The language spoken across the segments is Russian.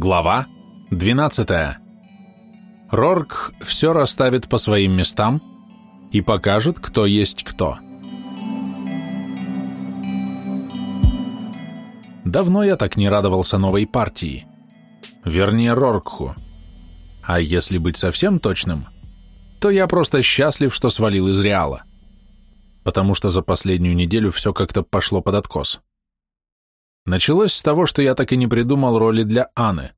Глава 12. Рорк все расставит по своим местам и покажет, кто есть кто. Давно я так не радовался новой партии. Вернее, Роркху. А если быть совсем точным, то я просто счастлив, что свалил из Реала. Потому что за последнюю неделю все как-то пошло под откос. Началось с того, что я так и не придумал роли для Анны.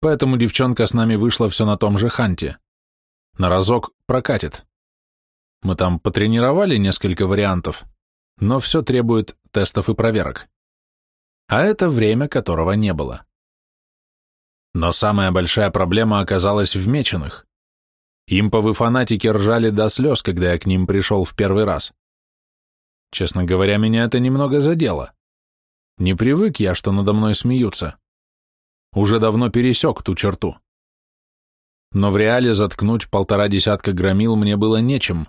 Поэтому девчонка с нами вышла все на том же ханте. На разок прокатит. Мы там потренировали несколько вариантов, но все требует тестов и проверок. А это время, которого не было. Но самая большая проблема оказалась в меченых. Имповы фанатики ржали до слез, когда я к ним пришел в первый раз. Честно говоря, меня это немного задело. Не привык я, что надо мной смеются. Уже давно пересек ту черту. Но в реале заткнуть полтора десятка громил мне было нечем.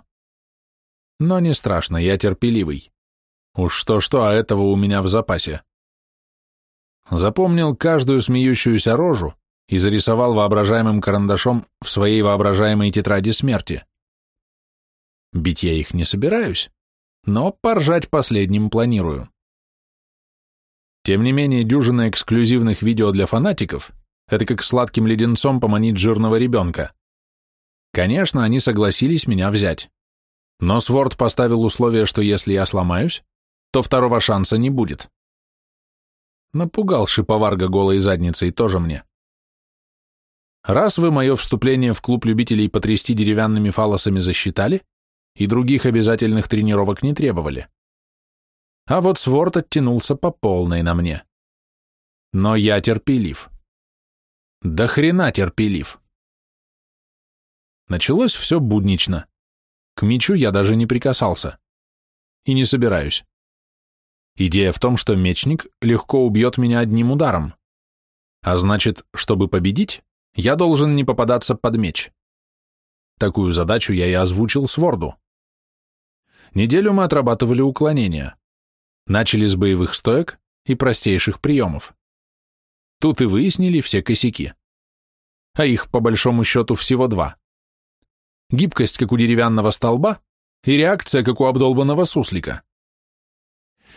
Но не страшно, я терпеливый. Уж что-что, а этого у меня в запасе. Запомнил каждую смеющуюся рожу и зарисовал воображаемым карандашом в своей воображаемой тетради смерти. Бить я их не собираюсь, но поржать последним планирую. Тем не менее, дюжина эксклюзивных видео для фанатиков – это как сладким леденцом поманить жирного ребенка. Конечно, они согласились меня взять. Но Сворд поставил условие, что если я сломаюсь, то второго шанса не будет. Напугал шиповарга голой задницей тоже мне. Раз вы мое вступление в клуб любителей потрясти деревянными фалосами засчитали, и других обязательных тренировок не требовали. А вот Сворд оттянулся по полной на мне. Но я терпелив. До хрена терпелив. Началось все буднично. К мечу я даже не прикасался. И не собираюсь. Идея в том, что мечник легко убьет меня одним ударом. А значит, чтобы победить, я должен не попадаться под меч. Такую задачу я и озвучил Сворду. Неделю мы отрабатывали уклонения. Начали с боевых стоек и простейших приемов. Тут и выяснили все косяки. А их, по большому счету, всего два. Гибкость, как у деревянного столба, и реакция, как у обдолбанного суслика.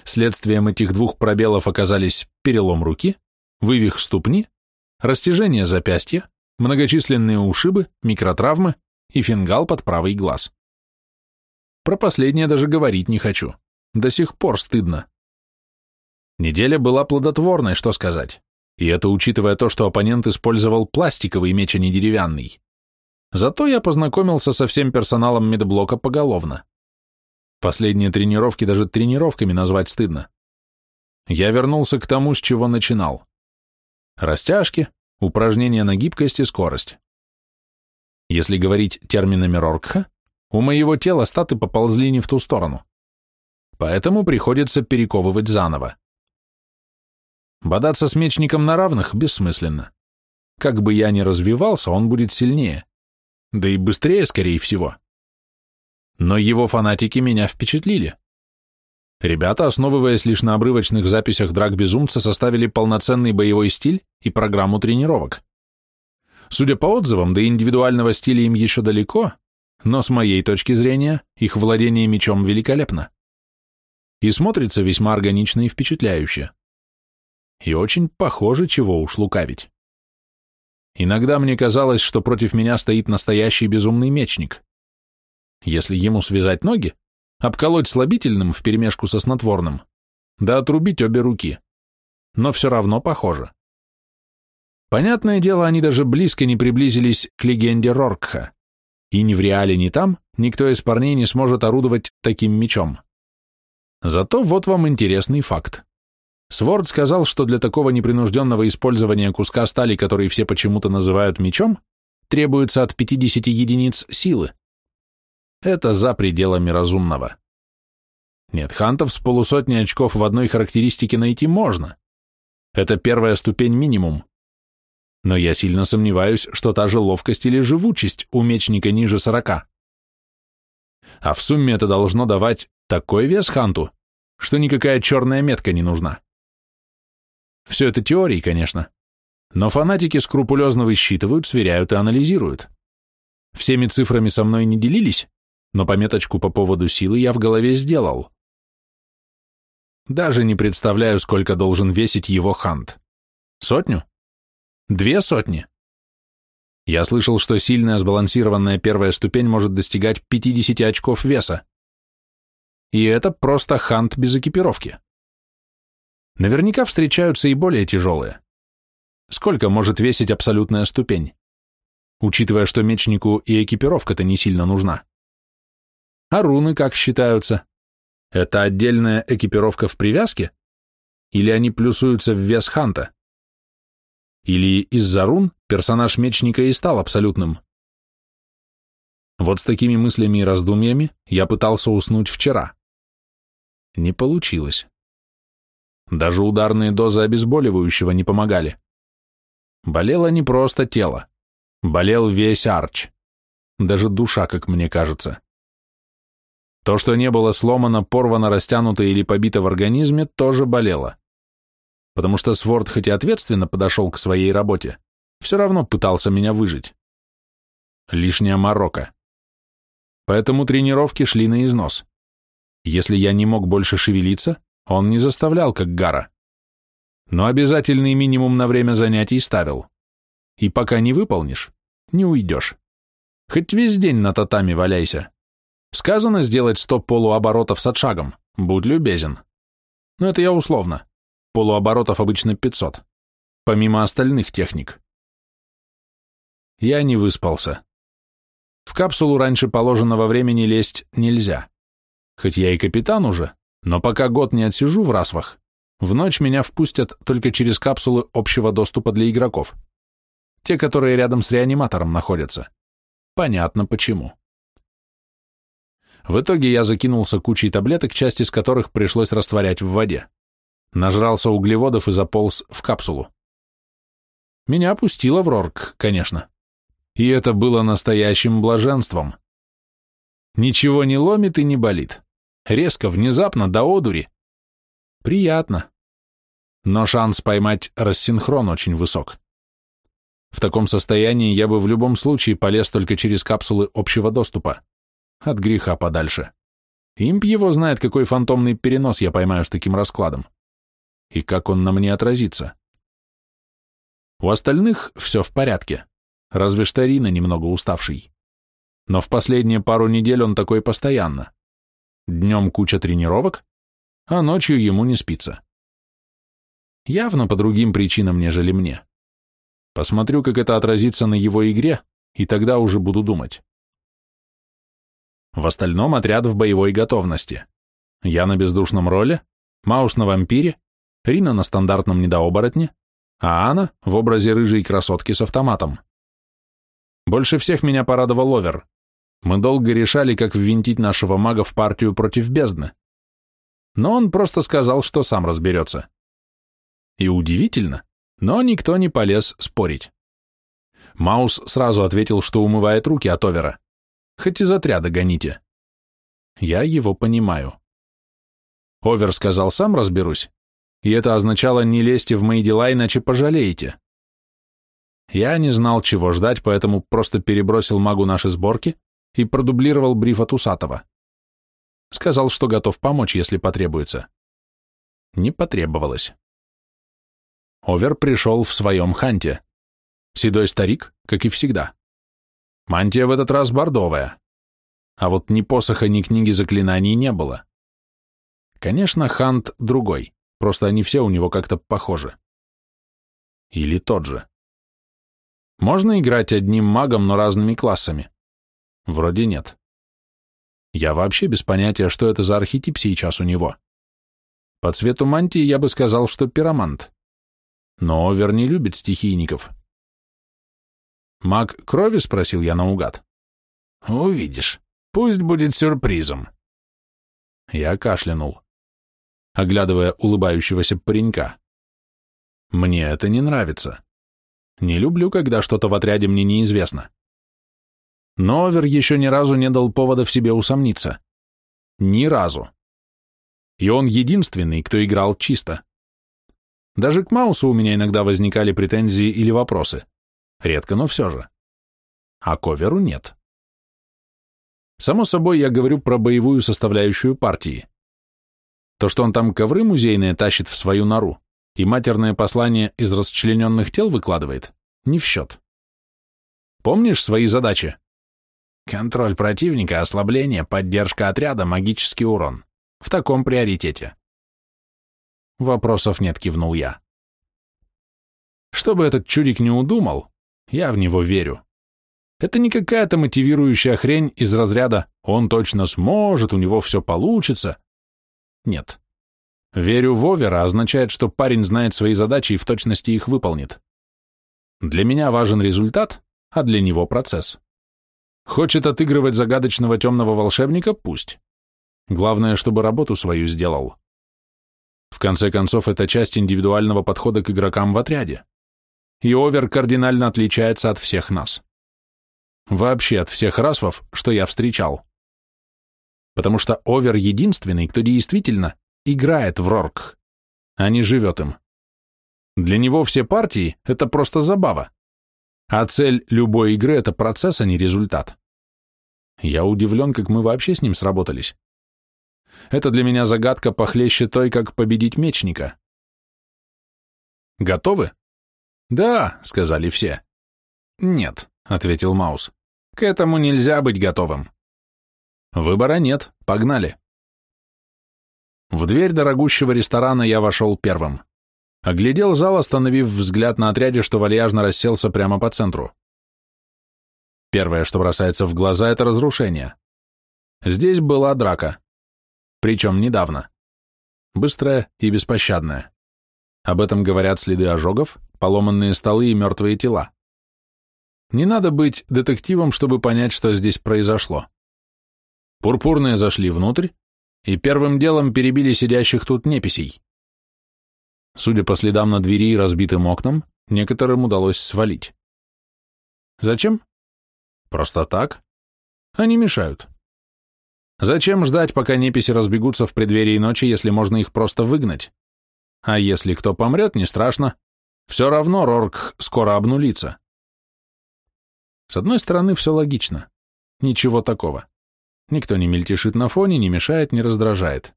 Следствием этих двух пробелов оказались перелом руки, вывих ступни, растяжение запястья, многочисленные ушибы, микротравмы и фингал под правый глаз. Про последнее даже говорить не хочу. До сих пор стыдно. Неделя была плодотворной, что сказать. И это учитывая то, что оппонент использовал пластиковый меч, а не деревянный. Зато я познакомился со всем персоналом медблока поголовно. Последние тренировки даже тренировками назвать стыдно. Я вернулся к тому, с чего начинал. Растяжки, упражнения на гибкость и скорость. Если говорить терминами Роркха, у моего тела статы поползли не в ту сторону поэтому приходится перековывать заново. Бодаться с мечником на равных бессмысленно. Как бы я ни развивался, он будет сильнее. Да и быстрее, скорее всего. Но его фанатики меня впечатлили. Ребята, основываясь лишь на обрывочных записях драк безумца, составили полноценный боевой стиль и программу тренировок. Судя по отзывам, до индивидуального стиля им еще далеко, но с моей точки зрения, их владение мечом великолепно и смотрится весьма органично и впечатляюще. И очень похоже, чего уж лукавить. Иногда мне казалось, что против меня стоит настоящий безумный мечник. Если ему связать ноги, обколоть слабительным вперемешку со снотворным, да отрубить обе руки. Но все равно похоже. Понятное дело, они даже близко не приблизились к легенде Роркха. И ни в реале, ни там никто из парней не сможет орудовать таким мечом. Зато вот вам интересный факт. Сворд сказал, что для такого непринужденного использования куска стали, который все почему-то называют мечом, требуется от 50 единиц силы. Это за пределами разумного. Нет, хантов с полусотни очков в одной характеристике найти можно. Это первая ступень минимум. Но я сильно сомневаюсь, что та же ловкость или живучесть у мечника ниже 40. А в сумме это должно давать такой вес ханту, что никакая черная метка не нужна. Все это теории, конечно. Но фанатики скрупулезно высчитывают, сверяют и анализируют. Всеми цифрами со мной не делились, но пометочку по поводу силы я в голове сделал. Даже не представляю, сколько должен весить его хант. Сотню? Две сотни? Я слышал, что сильная сбалансированная первая ступень может достигать 50 очков веса. И это просто хант без экипировки. Наверняка встречаются и более тяжелые. Сколько может весить абсолютная ступень? Учитывая, что мечнику и экипировка-то не сильно нужна. А руны как считаются? Это отдельная экипировка в привязке? Или они плюсуются в вес ханта? Или из-за рун персонаж мечника и стал абсолютным? Вот с такими мыслями и раздумьями я пытался уснуть вчера. Не получилось. Даже ударные дозы обезболивающего не помогали. Болело не просто тело. Болел весь арч. Даже душа, как мне кажется. То, что не было сломано, порвано, растянуто или побито в организме, тоже болело. Потому что Сворд хоть и ответственно подошел к своей работе, все равно пытался меня выжить. Лишняя морока. Поэтому тренировки шли на износ. Если я не мог больше шевелиться, он не заставлял, как Гара. Но обязательный минимум на время занятий ставил. И пока не выполнишь, не уйдешь. Хоть весь день на татами валяйся. Сказано сделать сто полуоборотов с отшагом. Будь любезен. Но это я условно. Полуоборотов обычно 500. Помимо остальных техник. Я не выспался. В капсулу раньше положенного времени лезть нельзя. Хоть я и капитан уже, но пока год не отсижу в расвах, в ночь меня впустят только через капсулы общего доступа для игроков. Те, которые рядом с реаниматором находятся. Понятно почему. В итоге я закинулся кучей таблеток, часть из которых пришлось растворять в воде. Нажрался углеводов и заполз в капсулу. Меня опустило в рорк, конечно. И это было настоящим блаженством. Ничего не ломит и не болит. Резко, внезапно, до одури. Приятно. Но шанс поймать рассинхрон очень высок. В таком состоянии я бы в любом случае полез только через капсулы общего доступа. От греха подальше. Имп его знает, какой фантомный перенос я поймаю с таким раскладом. И как он на мне отразится. У остальных все в порядке, разве что Рина немного уставший. Но в последние пару недель он такой постоянно. Днем куча тренировок, а ночью ему не спится. Явно по другим причинам, нежели мне. Посмотрю, как это отразится на его игре, и тогда уже буду думать. В остальном отряд в боевой готовности. Я на бездушном роле, Маус на вампире, Рина на стандартном недооборотне, а Анна в образе рыжей красотки с автоматом. Больше всех меня порадовал Овер. Мы долго решали, как ввинтить нашего мага в партию против бездны. Но он просто сказал, что сам разберется. И удивительно, но никто не полез спорить. Маус сразу ответил, что умывает руки от Овера хоть из отряда гоните. Я его понимаю. Овер сказал, сам разберусь, и это означало не лезьте в мои дела, иначе пожалеете. Я не знал, чего ждать, поэтому просто перебросил магу наши сборки и продублировал бриф от Усатого. Сказал, что готов помочь, если потребуется. Не потребовалось. Овер пришел в своем ханте. Седой старик, как и всегда. Мантия в этот раз бордовая. А вот ни посоха, ни книги заклинаний не было. Конечно, Хант другой, просто они все у него как-то похожи. Или тот же. Можно играть одним магом, но разными классами? Вроде нет. Я вообще без понятия, что это за архетип сейчас у него. По цвету мантии я бы сказал, что пиромант. Но Овер не любит стихийников. «Маг крови?» — спросил я наугад. «Увидишь. Пусть будет сюрпризом». Я кашлянул, оглядывая улыбающегося паренька. «Мне это не нравится. Не люблю, когда что-то в отряде мне неизвестно». Но Овер еще ни разу не дал повода в себе усомниться. Ни разу. И он единственный, кто играл чисто. Даже к Маусу у меня иногда возникали претензии или вопросы. Редко, но все же. А к Оверу нет. Само собой, я говорю про боевую составляющую партии. То, что он там ковры музейные тащит в свою нору и матерное послание из расчлененных тел выкладывает, не в счет. Помнишь свои задачи? Контроль противника, ослабление, поддержка отряда, магический урон. В таком приоритете. Вопросов нет, кивнул я. Чтобы этот чудик не удумал, я в него верю. Это не какая-то мотивирующая хрень из разряда «он точно сможет, у него все получится». Нет. Верю в Овера означает, что парень знает свои задачи и в точности их выполнит. Для меня важен результат, а для него процесс. Хочет отыгрывать загадочного темного волшебника – пусть. Главное, чтобы работу свою сделал. В конце концов, это часть индивидуального подхода к игрокам в отряде. И Овер кардинально отличается от всех нас. Вообще от всех расвов, что я встречал. Потому что Овер единственный, кто действительно играет в Рорк, а не живет им. Для него все партии – это просто забава. А цель любой игры – это процесс, а не результат. Я удивлен, как мы вообще с ним сработались. Это для меня загадка похлеще той, как победить мечника. Готовы? Да, сказали все. Нет, ответил Маус. К этому нельзя быть готовым. Выбора нет, погнали. В дверь дорогущего ресторана я вошел первым. Оглядел зал, остановив взгляд на отряде, что вальяжно расселся прямо по центру. Первое, что бросается в глаза, это разрушение. Здесь была драка. Причем недавно. Быстрая и беспощадная. Об этом говорят следы ожогов, поломанные столы и мертвые тела. Не надо быть детективом, чтобы понять, что здесь произошло. Пурпурные зашли внутрь и первым делом перебили сидящих тут неписей. Судя по следам на двери и разбитым окнам, некоторым удалось свалить. Зачем? Просто так? Они мешают. Зачем ждать, пока неписи разбегутся в преддверии ночи, если можно их просто выгнать? А если кто помрет, не страшно. Все равно Рорк скоро обнулится. С одной стороны, все логично. Ничего такого. Никто не мельтешит на фоне, не мешает, не раздражает.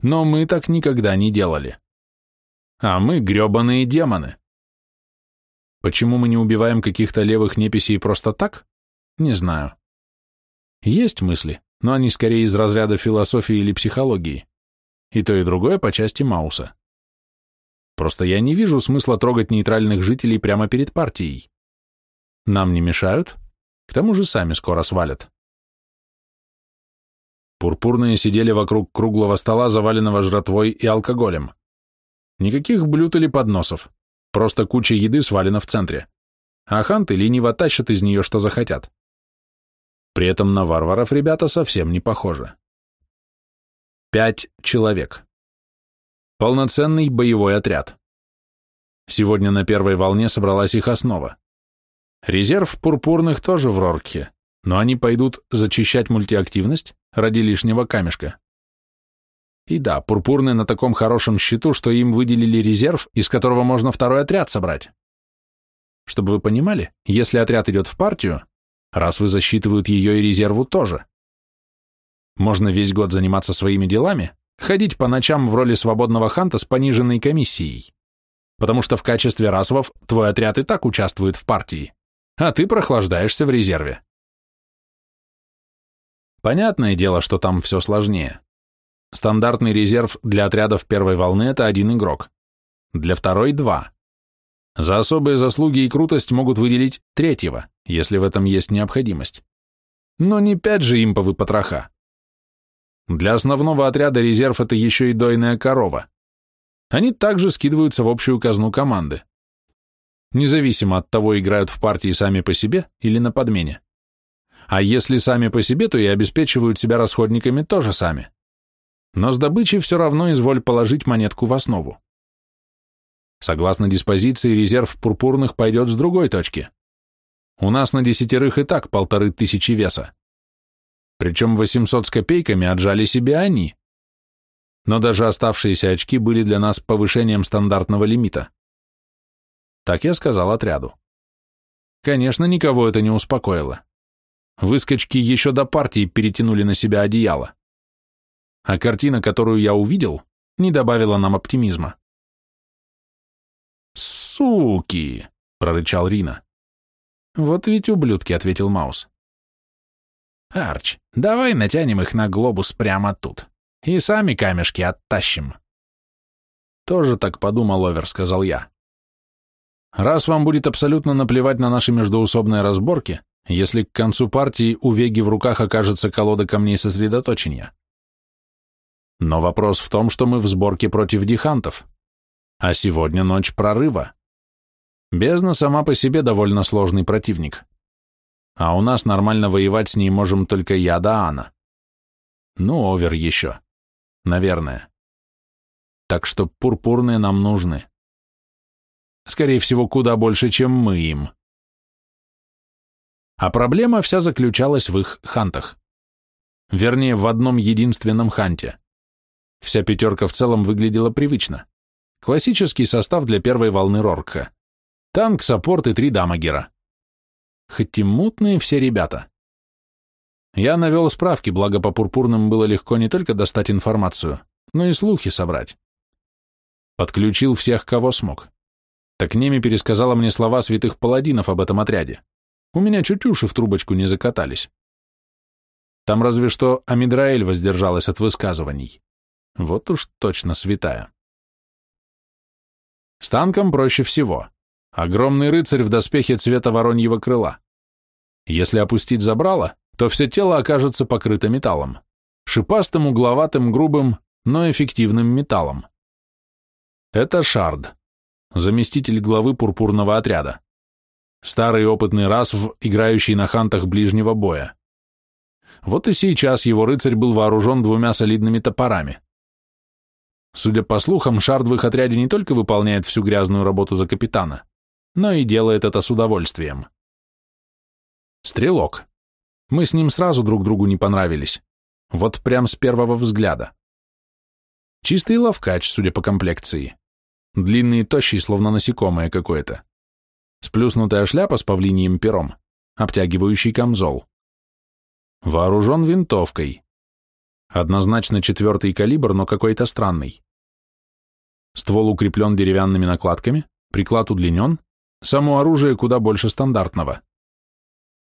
Но мы так никогда не делали. А мы гребаные демоны. Почему мы не убиваем каких-то левых неписей просто так? Не знаю. Есть мысли, но они скорее из разряда философии или психологии. И то, и другое по части Мауса. Просто я не вижу смысла трогать нейтральных жителей прямо перед партией. Нам не мешают, к тому же сами скоро свалят. Пурпурные сидели вокруг круглого стола, заваленного жратвой и алкоголем. Никаких блюд или подносов, просто куча еды свалена в центре. А ханты лениво тащат из нее, что захотят. При этом на варваров ребята совсем не похожи. Пять человек. Полноценный боевой отряд. Сегодня на первой волне собралась их основа. Резерв пурпурных тоже в Роркхе, но они пойдут зачищать мультиактивность ради лишнего камешка. И да, пурпурные на таком хорошем счету, что им выделили резерв, из которого можно второй отряд собрать. Чтобы вы понимали, если отряд идет в партию, раз вы засчитывают ее и резерву тоже. Можно весь год заниматься своими делами, ходить по ночам в роли свободного ханта с пониженной комиссией, потому что в качестве расвов твой отряд и так участвует в партии, а ты прохлаждаешься в резерве. Понятное дело, что там все сложнее. Стандартный резерв для отрядов первой волны – это один игрок. Для второй – два. За особые заслуги и крутость могут выделить третьего, если в этом есть необходимость. Но не пять же имповы потроха. Для основного отряда резерв – это еще и дойная корова. Они также скидываются в общую казну команды. Независимо от того, играют в партии сами по себе или на подмене. А если сами по себе, то и обеспечивают себя расходниками тоже сами но с добычей все равно изволь положить монетку в основу. Согласно диспозиции, резерв пурпурных пойдет с другой точки. У нас на десятерых и так полторы тысячи веса. Причем 800 с копейками отжали себе они. но даже оставшиеся очки были для нас повышением стандартного лимита. Так я сказал отряду. Конечно, никого это не успокоило. Выскочки еще до партии перетянули на себя одеяло. А картина, которую я увидел, не добавила нам оптимизма. «Суки!» — прорычал Рина. «Вот ведь ублюдки», — ответил Маус. «Арч, давай натянем их на глобус прямо тут и сами камешки оттащим». «Тоже так подумал, Овер», — сказал я. «Раз вам будет абсолютно наплевать на наши междоусобные разборки, если к концу партии у Веги в руках окажется колода камней сосредоточения. Но вопрос в том, что мы в сборке против дихантов, а сегодня ночь прорыва. Бездна сама по себе довольно сложный противник. А у нас нормально воевать с ней можем только я да Анна. Ну, Овер еще. Наверное. Так что пурпурные нам нужны. Скорее всего, куда больше, чем мы им. А проблема вся заключалась в их хантах. Вернее, в одном единственном ханте. Вся пятерка в целом выглядела привычно. Классический состав для первой волны Роркха. Танк, саппорт и три дамагера. Хоть и мутные все ребята. Я навел справки, благо по пурпурным было легко не только достать информацию, но и слухи собрать. Подключил всех, кого смог. Так Неми пересказала мне слова святых паладинов об этом отряде. У меня чуть уши в трубочку не закатались. Там разве что Амидраэль воздержалась от высказываний. Вот уж точно святая. С танком проще всего. Огромный рыцарь в доспехе цвета вороньего крыла. Если опустить забрало, то все тело окажется покрыто металлом. Шипастым, угловатым, грубым, но эффективным металлом. Это Шард, заместитель главы пурпурного отряда. Старый опытный расв, играющий на хантах ближнего боя. Вот и сейчас его рыцарь был вооружен двумя солидными топорами. Судя по слухам, Шард в их отряде не только выполняет всю грязную работу за капитана, но и делает это с удовольствием. Стрелок. Мы с ним сразу друг другу не понравились. Вот прям с первого взгляда. Чистый ловкач, судя по комплекции. Длинный и тощий, словно насекомое какое-то. Сплюснутая шляпа с павлиньим пером, обтягивающий камзол. Вооружен винтовкой. Однозначно четвертый калибр, но какой-то странный. Ствол укреплен деревянными накладками, приклад удлинен, Само оружие куда больше стандартного.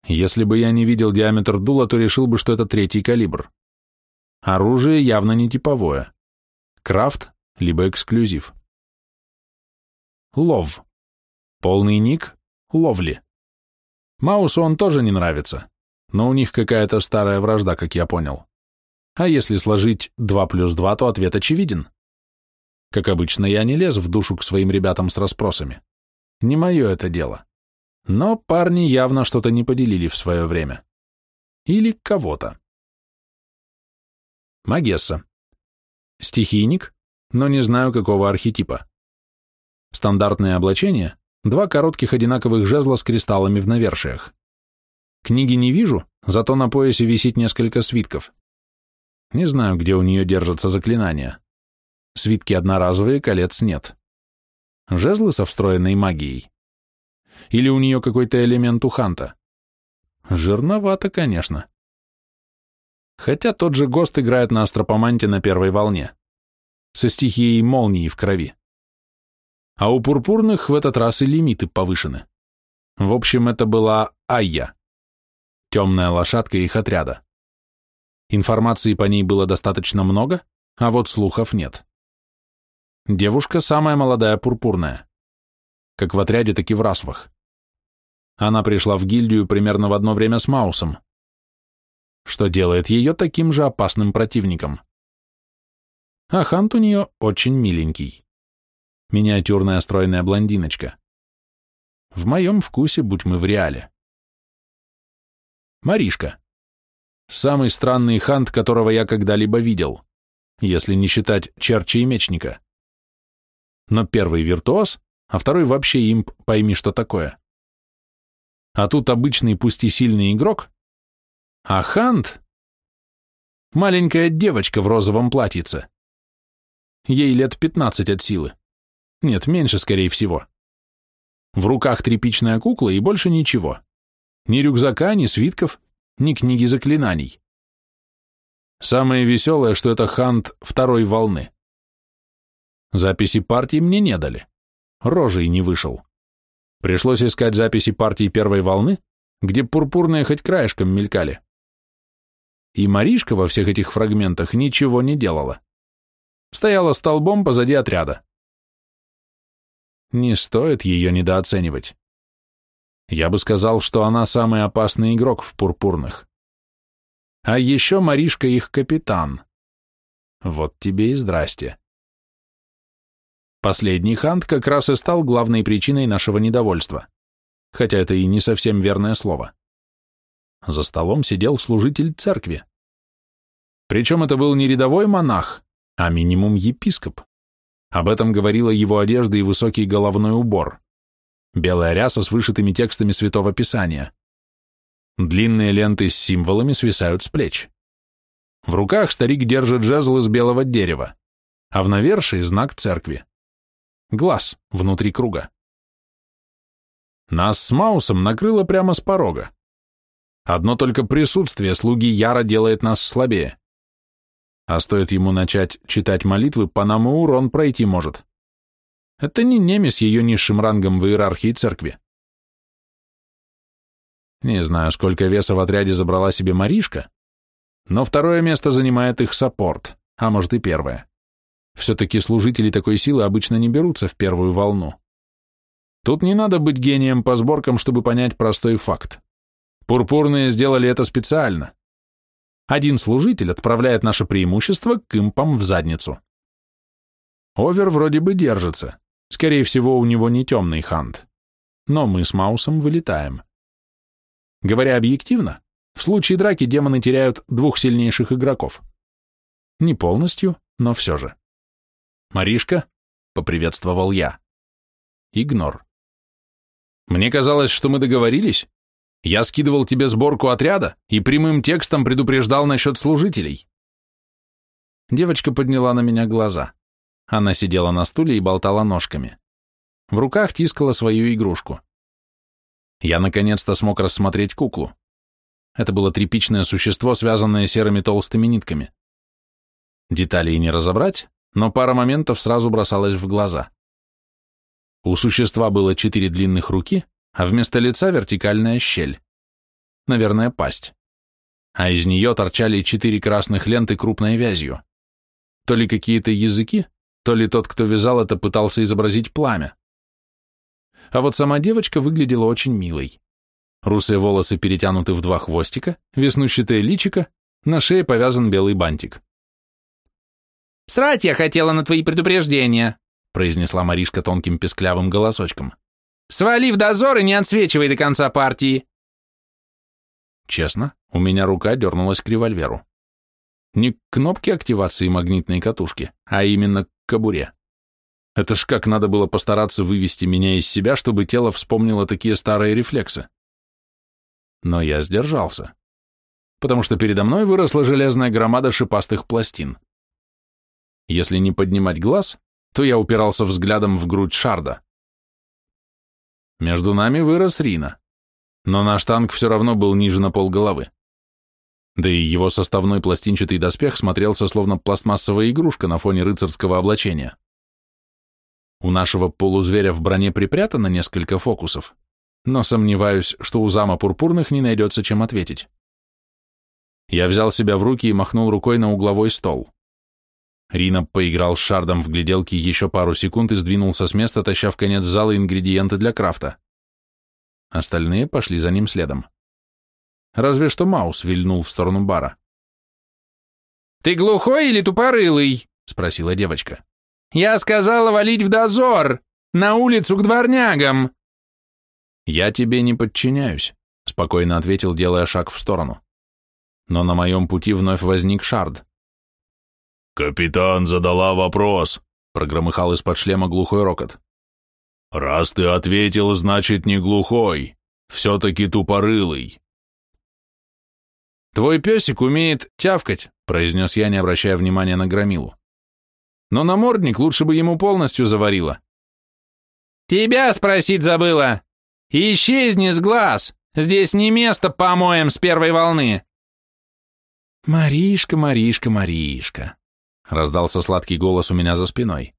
Если бы я не видел диаметр дула, то решил бы, что это третий калибр. Оружие явно не типовое. Крафт, либо эксклюзив. Лов. Полный ник — Ловли. Маусу он тоже не нравится, но у них какая-то старая вражда, как я понял. А если сложить 2 плюс 2, то ответ очевиден. Как обычно, я не лез в душу к своим ребятам с расспросами. Не мое это дело. Но парни явно что-то не поделили в свое время. Или кого-то. Магесса. Стихийник, но не знаю какого архетипа. Стандартное облачение — два коротких одинаковых жезла с кристаллами в навершиях. Книги не вижу, зато на поясе висит несколько свитков. Не знаю, где у нее держатся заклинания. Свитки одноразовые, колец нет. Жезлы со встроенной магией? Или у нее какой-то элемент у Ханта? Жирновато, конечно. Хотя тот же ГОСТ играет на астропоманте на первой волне, со стихией молнии в крови. А у пурпурных в этот раз и лимиты повышены. В общем, это была Айя, темная лошадка их отряда. Информации по ней было достаточно много, а вот слухов нет. Девушка самая молодая пурпурная. Как в отряде, так и в расвах. Она пришла в гильдию примерно в одно время с Маусом, что делает ее таким же опасным противником. А Хант у нее очень миленький. Миниатюрная стройная блондиночка. В моем вкусе, будь мы в реале. Маришка. Самый странный хант, которого я когда-либо видел, если не считать черча и мечника но первый виртуоз, а второй вообще имп, пойми, что такое. А тут обычный, пусть и сильный игрок, а Хант — маленькая девочка в розовом платьице. Ей лет пятнадцать от силы. Нет, меньше, скорее всего. В руках тряпичная кукла и больше ничего. Ни рюкзака, ни свитков, ни книги заклинаний. Самое веселое, что это хант второй волны. Записи партии мне не дали. Рожей не вышел. Пришлось искать записи партии первой волны, где пурпурные хоть краешком мелькали. И Маришка во всех этих фрагментах ничего не делала. Стояла столбом позади отряда. Не стоит ее недооценивать. Я бы сказал, что она самый опасный игрок в пурпурных. А еще Маришка их капитан. Вот тебе и здрасте. Последний хант как раз и стал главной причиной нашего недовольства, хотя это и не совсем верное слово. За столом сидел служитель церкви. Причем это был не рядовой монах, а минимум епископ. Об этом говорила его одежда и высокий головной убор. Белая ряса с вышитыми текстами Святого Писания. Длинные ленты с символами свисают с плеч. В руках старик держит жезл из белого дерева, а в навершии знак церкви. Глаз внутри круга. Нас с Маусом накрыло прямо с порога. Одно только присутствие слуги Яра делает нас слабее. А стоит ему начать читать молитвы, по нам и урон пройти может. Это не немец ее низшим рангом в иерархии церкви. Не знаю, сколько веса в отряде забрала себе Маришка, но второе место занимает их саппорт, а может и первое. Все-таки служители такой силы обычно не берутся в первую волну. Тут не надо быть гением по сборкам, чтобы понять простой факт. Пурпурные сделали это специально. Один служитель отправляет наше преимущество к импам в задницу. Овер вроде бы держится. Скорее всего, у него не темный хант. Но мы с Маусом вылетаем. Говоря объективно, в случае драки демоны теряют двух сильнейших игроков. Не полностью, но все же. «Маришка?» — поприветствовал я. Игнор. «Мне казалось, что мы договорились. Я скидывал тебе сборку отряда и прямым текстом предупреждал насчет служителей». Девочка подняла на меня глаза. Она сидела на стуле и болтала ножками. В руках тискала свою игрушку. Я наконец-то смог рассмотреть куклу. Это было тряпичное существо, связанное серыми толстыми нитками. Деталей не разобрать, но пара моментов сразу бросалась в глаза. У существа было четыре длинных руки, а вместо лица вертикальная щель. Наверное, пасть. А из нее торчали четыре красных ленты крупной вязью. То ли какие-то языки, то ли тот, кто вязал это, пытался изобразить пламя. А вот сама девочка выглядела очень милой. Русые волосы перетянуты в два хвостика, веснущатое личико, на шее повязан белый бантик. «Срать я хотела на твои предупреждения», произнесла Маришка тонким песклявым голосочком. «Свали в дозор и не отсвечивай до конца партии». Честно, у меня рука дернулась к револьверу. Не к кнопке активации магнитной катушки, а именно к кобуре. Это ж как надо было постараться вывести меня из себя, чтобы тело вспомнило такие старые рефлексы. Но я сдержался, потому что передо мной выросла железная громада шипастых пластин. Если не поднимать глаз, то я упирался взглядом в грудь Шарда. Между нами вырос Рина, но наш танк все равно был ниже на полголовы. Да и его составной пластинчатый доспех смотрелся словно пластмассовая игрушка на фоне рыцарского облачения. У нашего полузверя в броне припрятано несколько фокусов, но сомневаюсь, что у зама пурпурных не найдется чем ответить. Я взял себя в руки и махнул рукой на угловой стол. Рина поиграл с шардом в гляделке еще пару секунд и сдвинулся с места, таща в конец зала ингредиенты для крафта. Остальные пошли за ним следом. Разве что Маус вильнул в сторону бара. «Ты глухой или тупорылый?» — спросила девочка. «Я сказала валить в дозор! На улицу к дворнягам!» «Я тебе не подчиняюсь», — спокойно ответил, делая шаг в сторону. Но на моем пути вновь возник шард. «Капитан задала вопрос», — прогромыхал из-под шлема глухой рокот. «Раз ты ответил, значит, не глухой, все-таки тупорылый». «Твой песик умеет тявкать», — произнес я, не обращая внимания на громилу. но намордник лучше бы ему полностью заварила. «Тебя спросить забыла! Исчезни с глаз! Здесь не место помоем с первой волны!» «Маришка, Маришка, Маришка!» — раздался сладкий голос у меня за спиной.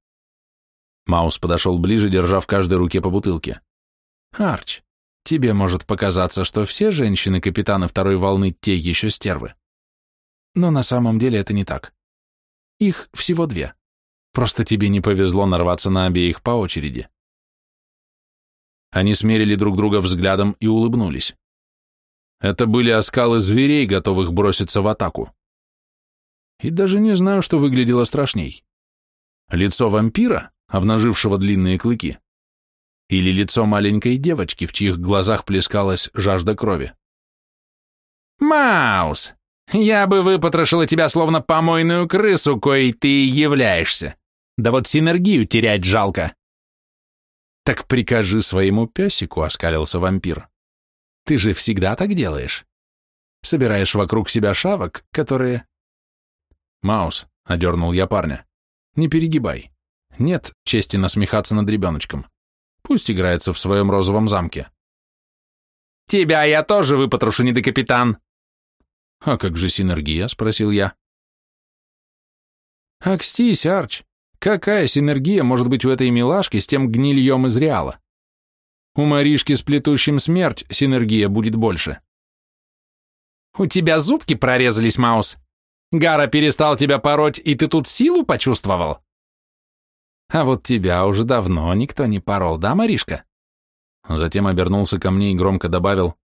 Маус подошел ближе, держа в каждой руке по бутылке. «Арч, тебе может показаться, что все женщины-капитаны второй волны те еще стервы. Но на самом деле это не так. Их всего две. Просто тебе не повезло нарваться на обеих по очереди. Они смерили друг друга взглядом и улыбнулись. Это были оскалы зверей, готовых броситься в атаку. И даже не знаю, что выглядело страшней. Лицо вампира, обнажившего длинные клыки, или лицо маленькой девочки, в чьих глазах плескалась жажда крови. «Маус, я бы выпотрошила тебя словно помойную крысу, коей ты являешься. Да вот синергию терять жалко». «Так прикажи своему песику», — оскалился вампир. «Ты же всегда так делаешь. Собираешь вокруг себя шавок, которые...» «Маус», — одернул я парня, — «не перегибай. Нет чести насмехаться над ребеночком. Пусть играется в своем розовом замке». «Тебя я тоже выпотрошу, недокапитан!» «А как же синергия?» — спросил я. «Акстись, Арч, Какая синергия может быть у этой милашки с тем гнильем из Реала? У Маришки с плетущим смерть синергия будет больше. У тебя зубки прорезались, Маус. Гара перестал тебя пороть, и ты тут силу почувствовал? А вот тебя уже давно никто не порол, да, Маришка? Затем обернулся ко мне и громко добавил.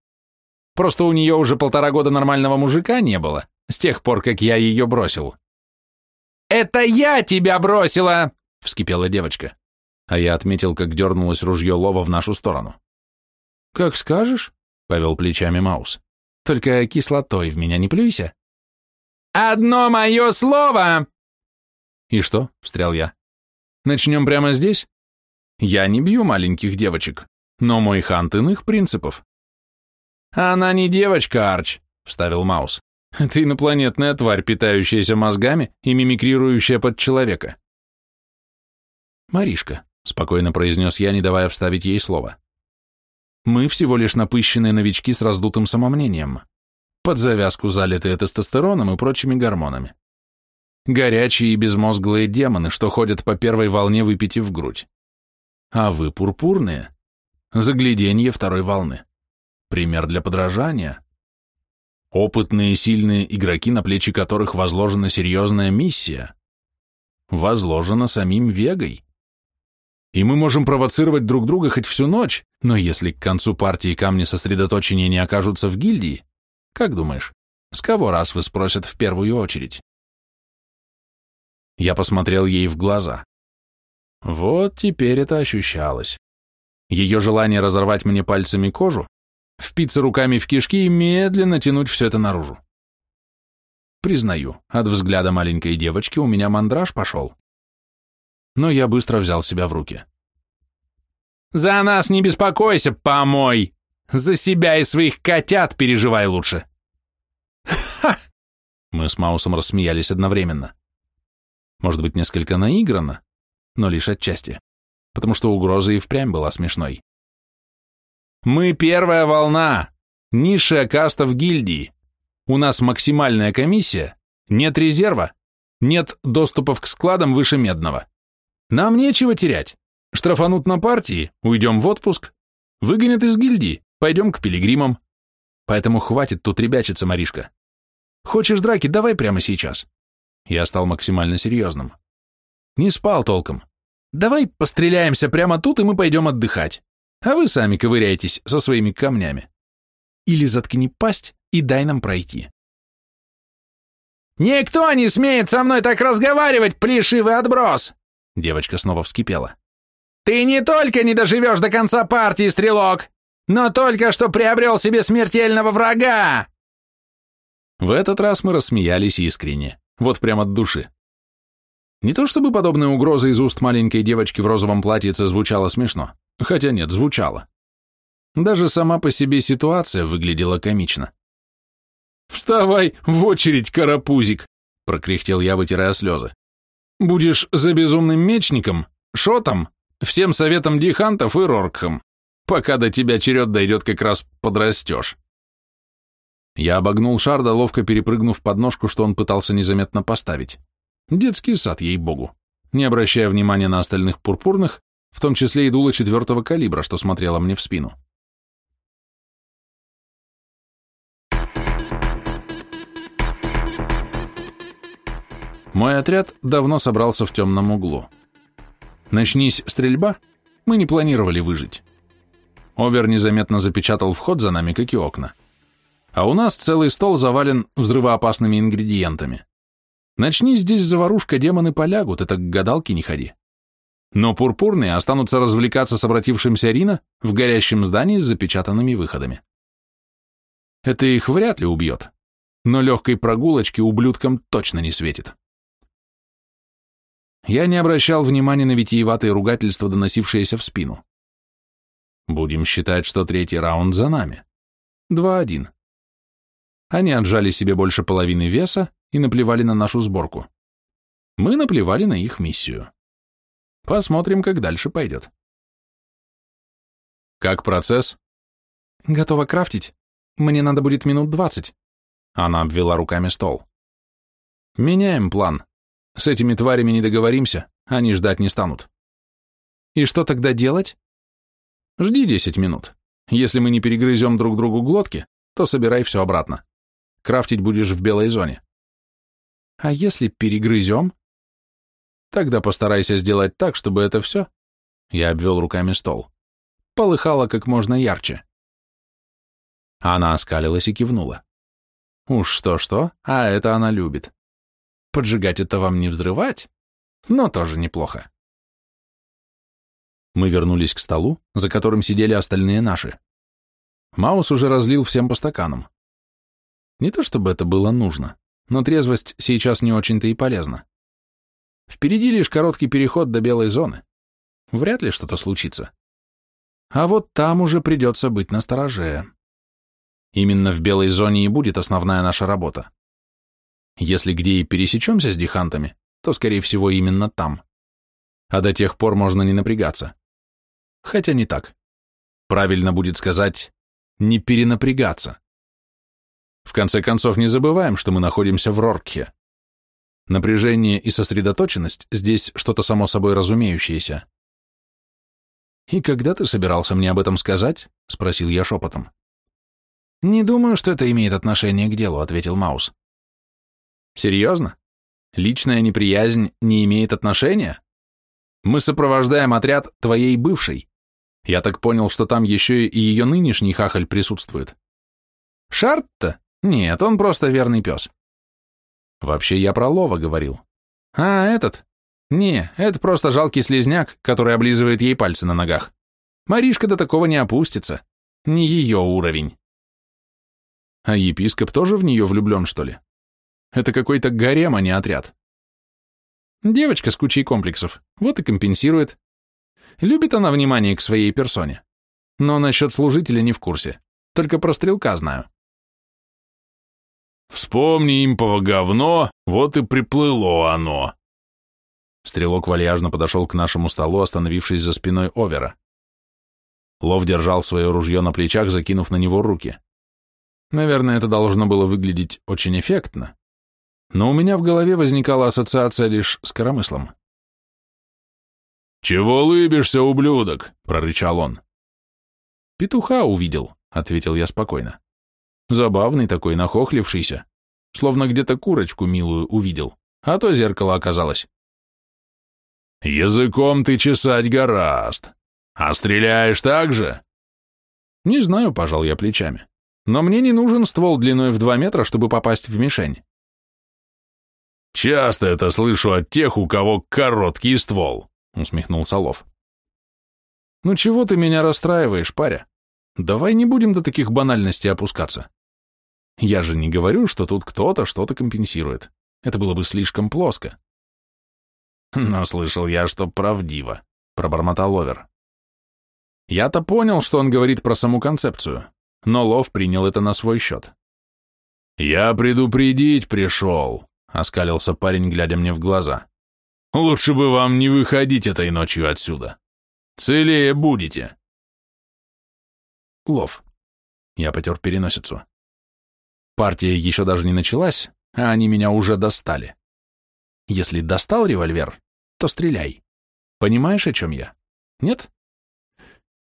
Просто у нее уже полтора года нормального мужика не было, с тех пор, как я ее бросил. «Это я тебя бросила!» — вскипела девочка. А я отметил, как дернулось ружье лова в нашу сторону. «Как скажешь», — повел плечами Маус. «Только кислотой в меня не плюйся». «Одно мое слово!» «И что?» — встрял я. «Начнем прямо здесь? Я не бью маленьких девочек, но мой хант иных принципов». «Она не девочка, Арч», — вставил Маус. Это инопланетная тварь, питающаяся мозгами и мимикрирующая под человека. «Маришка», — спокойно произнес я, не давая вставить ей слово. «Мы всего лишь напыщенные новички с раздутым самомнением, под завязку залитые тестостероном и прочими гормонами. Горячие и безмозглые демоны, что ходят по первой волне, выпитив грудь. А вы пурпурные. Загляденье второй волны. Пример для подражания. Опытные сильные игроки, на плечи которых возложена серьезная миссия. Возложена самим Вегой. И мы можем провоцировать друг друга хоть всю ночь, но если к концу партии камни сосредоточения не окажутся в гильдии, как думаешь, с кого раз вы спросят в первую очередь? Я посмотрел ей в глаза. Вот теперь это ощущалось. Ее желание разорвать мне пальцами кожу впиться руками в кишки и медленно тянуть все это наружу. Признаю, от взгляда маленькой девочки у меня мандраж пошел. Но я быстро взял себя в руки. «За нас не беспокойся, помой! За себя и своих котят переживай лучше!» «Ха!» Мы с Маусом рассмеялись одновременно. Может быть, несколько наигранно, но лишь отчасти, потому что угроза и впрямь была смешной. Мы первая волна, низшая каста в гильдии. У нас максимальная комиссия, нет резерва, нет доступов к складам выше медного. Нам нечего терять. Штрафанут на партии, уйдем в отпуск, выгонят из гильдии, пойдем к пилигримам. Поэтому хватит тут ребячиться, Маришка. Хочешь драки, давай прямо сейчас. Я стал максимально серьезным. Не спал толком. Давай постреляемся прямо тут, и мы пойдем отдыхать а вы сами ковыряйтесь со своими камнями. Или заткни пасть и дай нам пройти. «Никто не смеет со мной так разговаривать, плешивый отброс!» Девочка снова вскипела. «Ты не только не доживешь до конца партии, стрелок, но только что приобрел себе смертельного врага!» В этот раз мы рассмеялись искренне, вот прямо от души. Не то чтобы подобная угроза из уст маленькой девочки в розовом платьице звучала смешно. Хотя нет, звучало. Даже сама по себе ситуация выглядела комично. «Вставай в очередь, карапузик!» — прокряхтел я, вытирая слезы. Будешь за безумным мечником, шотом, всем советом дихантов и роркхом, пока до тебя черед дойдет, как раз подрастешь. Я обогнул Шарда, ловко перепрыгнув подножку, что он пытался незаметно поставить. Детский сад, ей-богу. Не обращая внимания на остальных пурпурных, в том числе и дуло четвертого калибра, что смотрело мне в спину. Мой отряд давно собрался в темном углу. Начнись стрельба, мы не планировали выжить. Овер незаметно запечатал вход за нами, как и окна. А у нас целый стол завален взрывоопасными ингредиентами. Начни здесь заварушка, демоны полягут, это к гадалке не ходи. Но пурпурные останутся развлекаться с обратившимся Рина в горящем здании с запечатанными выходами. Это их вряд ли убьет, но легкой прогулочки ублюдкам точно не светит. Я не обращал внимания на витиеватые ругательства, доносившиеся в спину. Будем считать, что третий раунд за нами. Два-один. Они отжали себе больше половины веса и наплевали на нашу сборку. Мы наплевали на их миссию. Посмотрим, как дальше пойдет. Как процесс? Готова крафтить. Мне надо будет минут двадцать. Она обвела руками стол. Меняем план. С этими тварями не договоримся, они ждать не станут. И что тогда делать? Жди десять минут. Если мы не перегрызем друг другу глотки, то собирай все обратно. Крафтить будешь в белой зоне. А если перегрызем? Тогда постарайся сделать так, чтобы это все, я обвел руками стол, полыхало как можно ярче. Она оскалилась и кивнула. Уж что-что, а это она любит. Поджигать это вам не взрывать, но тоже неплохо. Мы вернулись к столу, за которым сидели остальные наши. Маус уже разлил всем по стаканам. Не то чтобы это было нужно, но трезвость сейчас не очень-то и полезна. Впереди лишь короткий переход до белой зоны. Вряд ли что-то случится. А вот там уже придется быть настороже. Именно в белой зоне и будет основная наша работа. Если где и пересечемся с дихантами, то, скорее всего, именно там. А до тех пор можно не напрягаться. Хотя не так. Правильно будет сказать «не перенапрягаться». В конце концов, не забываем, что мы находимся в Роркхе. Напряжение и сосредоточенность здесь что-то само собой разумеющееся. «И когда ты собирался мне об этом сказать?» — спросил я шепотом. «Не думаю, что это имеет отношение к делу», — ответил Маус. Серьезно? Личная неприязнь не имеет отношения? Мы сопровождаем отряд твоей бывшей. Я так понял, что там еще и ее нынешний хахаль присутствует. Шарт-то? Нет, он просто верный пес. Вообще я про Лова говорил. А, этот? Не, это просто жалкий слезняк, который облизывает ей пальцы на ногах. Маришка до такого не опустится. Не ее уровень. А епископ тоже в нее влюблен, что ли? Это какой-то гарем, а не отряд. Девочка с кучей комплексов, вот и компенсирует. Любит она внимание к своей персоне. Но насчет служителя не в курсе. Только про стрелка знаю. Вспомни импово говно, вот и приплыло оно. Стрелок вальяжно подошел к нашему столу, остановившись за спиной Овера. Лов держал свое ружье на плечах, закинув на него руки. Наверное, это должно было выглядеть очень эффектно, но у меня в голове возникала ассоциация лишь с коромыслом. «Чего лыбишься, ублюдок?» — прорычал он. «Петуха увидел», — ответил я спокойно. Забавный такой, нахохлившийся, словно где-то курочку милую увидел, а то зеркало оказалось. «Языком ты чесать гораст. А стреляешь так же?» «Не знаю», — пожал я плечами. «Но мне не нужен ствол длиной в два метра, чтобы попасть в мишень. «Часто это слышу от тех, у кого короткий ствол», — усмехнулся Лов. «Ну чего ты меня расстраиваешь, паря? Давай не будем до таких банальностей опускаться. Я же не говорю, что тут кто-то что-то компенсирует. Это было бы слишком плоско». «Но слышал я, что правдиво», — пробормотал Ловер. Я-то понял, что он говорит про саму концепцию, но Лов принял это на свой счет. «Я предупредить пришел», — оскалился парень, глядя мне в глаза. Лучше бы вам не выходить этой ночью отсюда. Целее будете. Лов. Я потер переносицу. Партия еще даже не началась, а они меня уже достали. Если достал револьвер, то стреляй. Понимаешь, о чем я? Нет?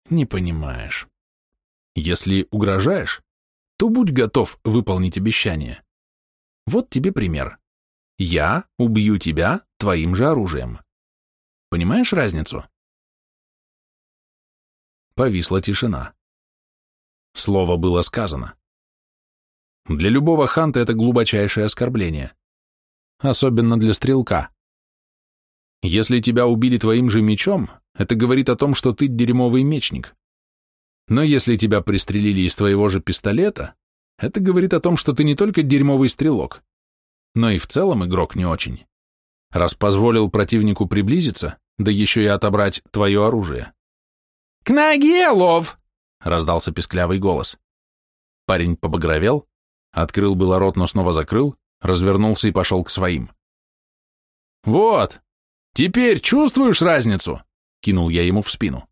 Не понимаешь. Если угрожаешь, то будь готов выполнить обещание. Вот тебе пример. Я убью тебя твоим же оружием. Понимаешь разницу? Повисла тишина. Слово было сказано. Для любого ханта это глубочайшее оскорбление. Особенно для стрелка. Если тебя убили твоим же мечом, это говорит о том, что ты дерьмовый мечник. Но если тебя пристрелили из твоего же пистолета, это говорит о том, что ты не только дерьмовый стрелок, но и в целом игрок не очень. Раз позволил противнику приблизиться, да еще и отобрать твое оружие. «К ноге, лов!» — раздался песклявый голос. Парень побагровел, открыл было рот, но снова закрыл, развернулся и пошел к своим. «Вот, теперь чувствуешь разницу?» — кинул я ему в спину.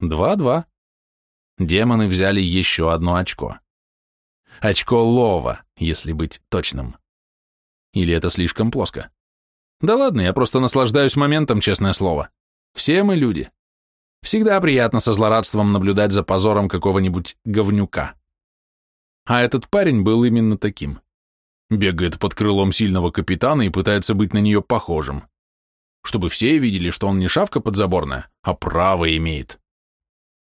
Два-два. Демоны взяли еще одно очко. Очко лова, если быть точным. Или это слишком плоско? Да ладно, я просто наслаждаюсь моментом, честное слово. Все мы люди. Всегда приятно со злорадством наблюдать за позором какого-нибудь говнюка. А этот парень был именно таким. Бегает под крылом сильного капитана и пытается быть на нее похожим. Чтобы все видели, что он не шавка подзаборная, а право имеет.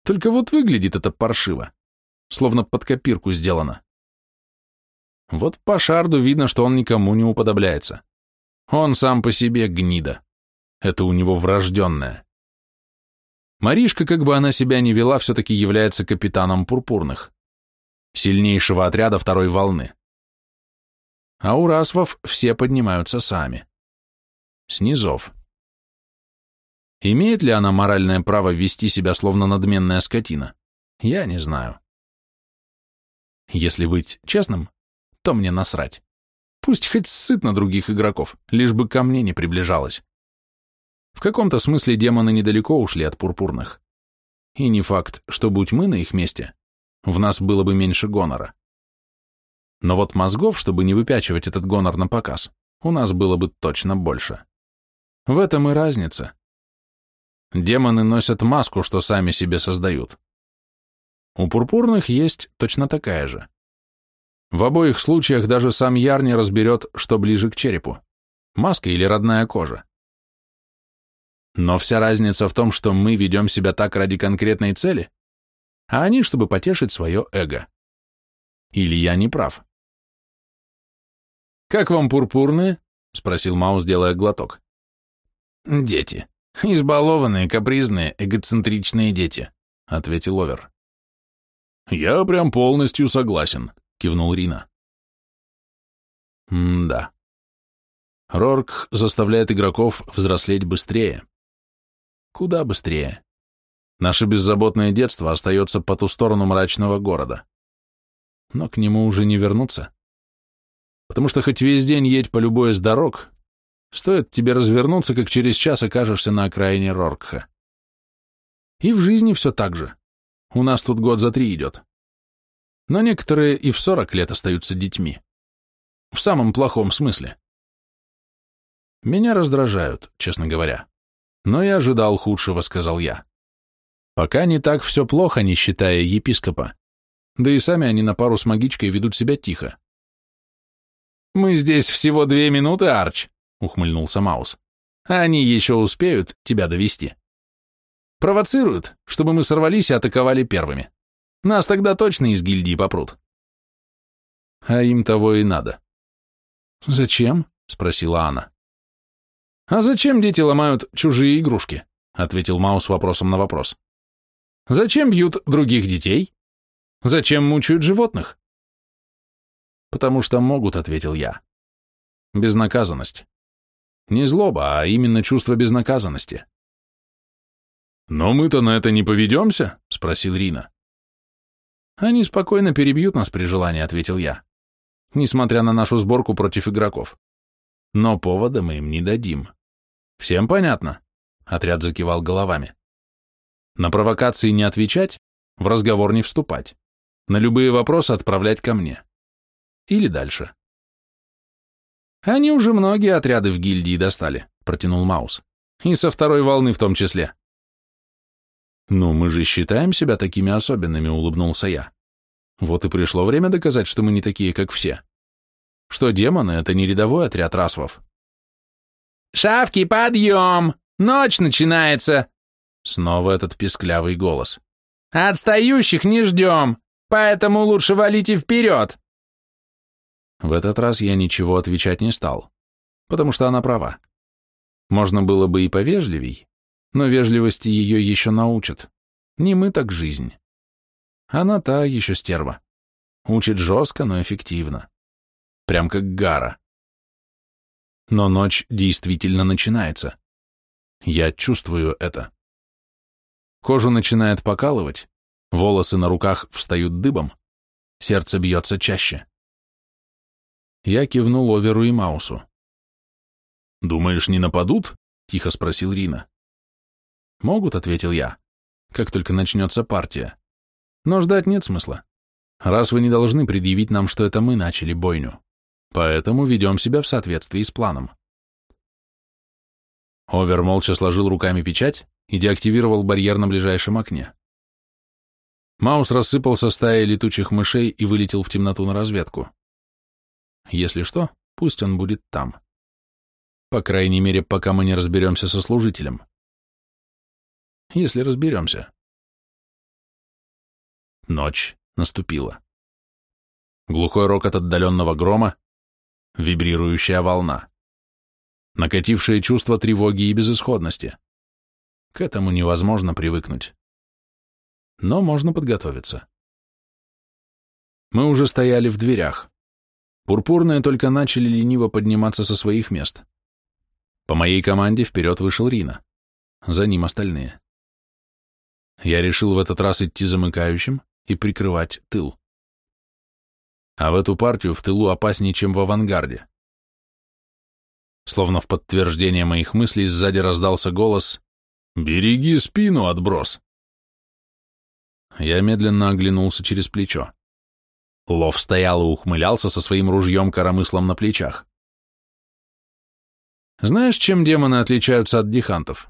Только вот выглядит это паршиво, словно под копирку сделано. Вот по шарду видно, что он никому не уподобляется. Он сам по себе гнида. Это у него врожденное. Маришка, как бы она себя ни вела, все-таки является капитаном пурпурных, сильнейшего отряда второй волны. А у расвов все поднимаются сами. Снизов. Имеет ли она моральное право вести себя словно надменная скотина? Я не знаю. Если быть честным, то мне насрать. Пусть хоть сыт на других игроков, лишь бы ко мне не приближалась. В каком-то смысле демоны недалеко ушли от пурпурных. И не факт, что будь мы на их месте, в нас было бы меньше гонора. Но вот мозгов, чтобы не выпячивать этот гонор на показ, у нас было бы точно больше. В этом и разница. Демоны носят маску, что сами себе создают. У пурпурных есть точно такая же. В обоих случаях даже сам Яр не разберет, что ближе к черепу – маска или родная кожа. Но вся разница в том, что мы ведем себя так ради конкретной цели, а они, чтобы потешить свое эго. Или я не прав? «Как вам пурпурные?» — спросил Маус, делая глоток. «Дети. Избалованные, капризные, эгоцентричные дети», — ответил Овер. «Я прям полностью согласен», кивнул Рина. М-да. Рорк заставляет игроков взрослеть быстрее. Куда быстрее? Наше беззаботное детство остается по ту сторону мрачного города. Но к нему уже не вернуться. Потому что хоть весь день едь по любой из дорог, стоит тебе развернуться, как через час окажешься на окраине Роркха. И в жизни все так же. У нас тут год за три идет но некоторые и в 40 лет остаются детьми. В самом плохом смысле. Меня раздражают, честно говоря. Но я ожидал худшего, сказал я. Пока не так все плохо, не считая епископа. Да и сами они на пару с магичкой ведут себя тихо. «Мы здесь всего две минуты, Арч», — ухмыльнулся Маус. «Они еще успеют тебя довести. Провоцируют, чтобы мы сорвались и атаковали первыми. Нас тогда точно из гильдии попрут. А им того и надо. Зачем? Спросила Анна. А зачем дети ломают чужие игрушки? Ответил Маус вопросом на вопрос. Зачем бьют других детей? Зачем мучают животных? Потому что могут, ответил я. Безнаказанность. Не злоба, а именно чувство безнаказанности. «Но мы-то на это не поведемся?» — спросил Рина. «Они спокойно перебьют нас при желании», — ответил я, несмотря на нашу сборку против игроков. Но повода мы им не дадим. Всем понятно? Отряд закивал головами. На провокации не отвечать, в разговор не вступать. На любые вопросы отправлять ко мне. Или дальше. Они уже многие отряды в гильдии достали, протянул Маус. И со второй волны в том числе. Ну, мы же считаем себя такими особенными, улыбнулся я. Вот и пришло время доказать, что мы не такие, как все. Что демоны — это не рядовой отряд расвов. «Шавки, подъем! Ночь начинается!» Снова этот писклявый голос. «Отстающих не ждем, поэтому лучше валите вперед!» В этот раз я ничего отвечать не стал, потому что она права. Можно было бы и повежливей, но вежливости ее еще научат. Не мы, так жизнь. Она та еще стерва. Учит жестко, но эффективно. Прям как Гара. Но ночь действительно начинается. Я чувствую это. Кожу начинает покалывать, волосы на руках встают дыбом, сердце бьется чаще. Я кивнул Оверу и Маусу. «Думаешь, не нападут?» — тихо спросил Рина. «Могут», — ответил я, — «как только начнется партия. Но ждать нет смысла. Раз вы не должны предъявить нам, что это мы начали бойню. Поэтому ведем себя в соответствии с планом». Овер молча сложил руками печать и деактивировал барьер на ближайшем окне. Маус рассыпался стаей летучих мышей и вылетел в темноту на разведку. Если что, пусть он будет там. По крайней мере, пока мы не разберемся со служителем. Если разберемся. Ночь наступила. Глухой рокот отдаленного грома, вибрирующая волна. Накатившее чувство тревоги и безысходности. К этому невозможно привыкнуть. Но можно подготовиться. Мы уже стояли в дверях. Пурпурные только начали лениво подниматься со своих мест. По моей команде вперед вышел Рина. За ним остальные. Я решил в этот раз идти замыкающим и прикрывать тыл. А в эту партию в тылу опаснее, чем в авангарде. Словно в подтверждение моих мыслей сзади раздался голос «Береги спину, отброс!» Я медленно оглянулся через плечо. Лов стоял и ухмылялся со своим ружьем-коромыслом на плечах. «Знаешь, чем демоны отличаются от дихантов?»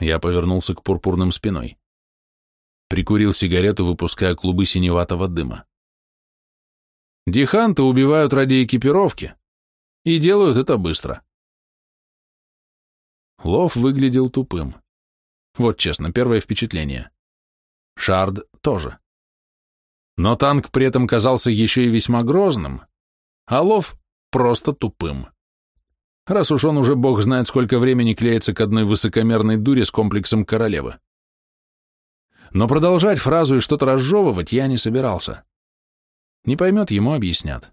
Я повернулся к пурпурным спиной. Прикурил сигарету, выпуская клубы синеватого дыма. «Диханты убивают ради экипировки и делают это быстро». Лов выглядел тупым. Вот честно, первое впечатление. Шард тоже. Но танк при этом казался еще и весьма грозным, а лов просто тупым. Раз уж он уже бог знает, сколько времени клеится к одной высокомерной дуре с комплексом королевы. Но продолжать фразу и что-то разжевывать я не собирался. Не поймет, ему объяснят.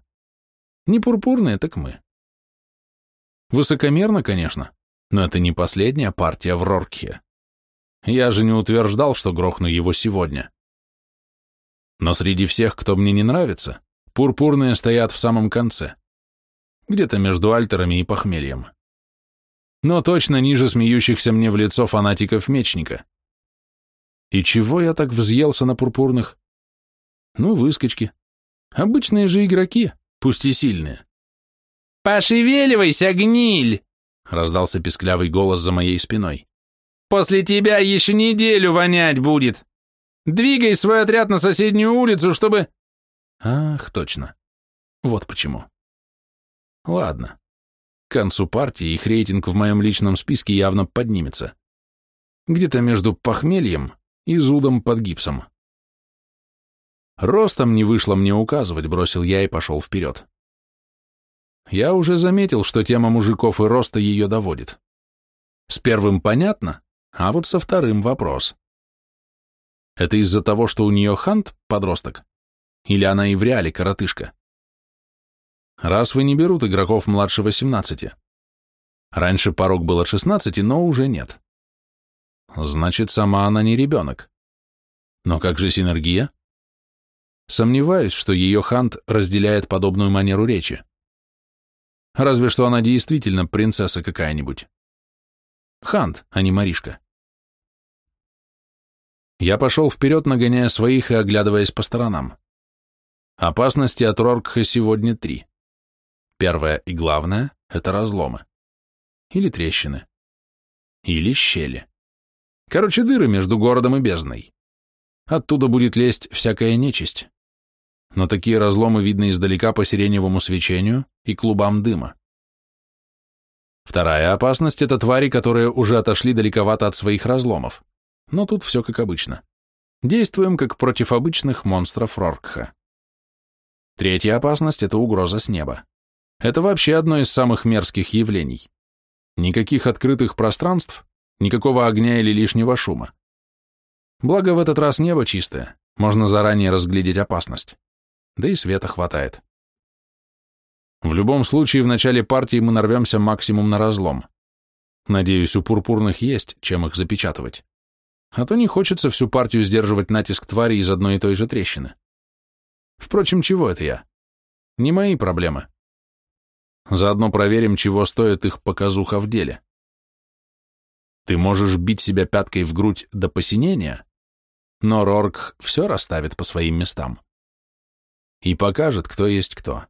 Не пурпурные, так мы. Высокомерно, конечно, но это не последняя партия в Роркхе. Я же не утверждал, что грохну его сегодня. Но среди всех, кто мне не нравится, пурпурные стоят в самом конце, где-то между альтерами и похмельем. Но точно ниже смеющихся мне в лицо фанатиков мечника. И чего я так взъелся на пурпурных? Ну, выскочки. Обычные же игроки, пусть и сильные. «Пошевеливайся, гниль!» — раздался песклявый голос за моей спиной. «После тебя еще неделю вонять будет!» Двигай свой отряд на соседнюю улицу, чтобы...» «Ах, точно. Вот почему. Ладно. К концу партии их рейтинг в моем личном списке явно поднимется. Где-то между похмельем и зудом под гипсом. Ростом не вышло мне указывать, бросил я и пошел вперед. Я уже заметил, что тема мужиков и роста ее доводит. С первым понятно, а вот со вторым вопрос. Это из-за того, что у нее хант подросток? Или она и в реале коротышка? Раз вы не берут игроков младше 18. Раньше порог был от 16, но уже нет. Значит, сама она не ребенок. Но как же синергия? Сомневаюсь, что ее хант разделяет подобную манеру речи. Разве что она действительно принцесса какая-нибудь. Хант, а не Маришка. Я пошел вперед, нагоняя своих и оглядываясь по сторонам. Опасности от Роркха сегодня три. Первое и главное — это разломы. Или трещины. Или щели. Короче, дыры между городом и бездной. Оттуда будет лезть всякая нечисть. Но такие разломы видны издалека по сиреневому свечению и клубам дыма. Вторая опасность — это твари, которые уже отошли далековато от своих разломов. Но тут все как обычно. Действуем как против обычных монстров Роркха. Третья опасность — это угроза с неба. Это вообще одно из самых мерзких явлений. Никаких открытых пространств, никакого огня или лишнего шума. Благо в этот раз небо чистое, можно заранее разглядеть опасность. Да и света хватает. В любом случае, в начале партии мы нарвемся максимум на разлом. Надеюсь, у пурпурных есть, чем их запечатывать. А то не хочется всю партию сдерживать натиск твари из одной и той же трещины. Впрочем, чего это я? Не мои проблемы. Заодно проверим, чего стоит их показуха в деле. Ты можешь бить себя пяткой в грудь до посинения, но Рорк все расставит по своим местам и покажет, кто есть кто.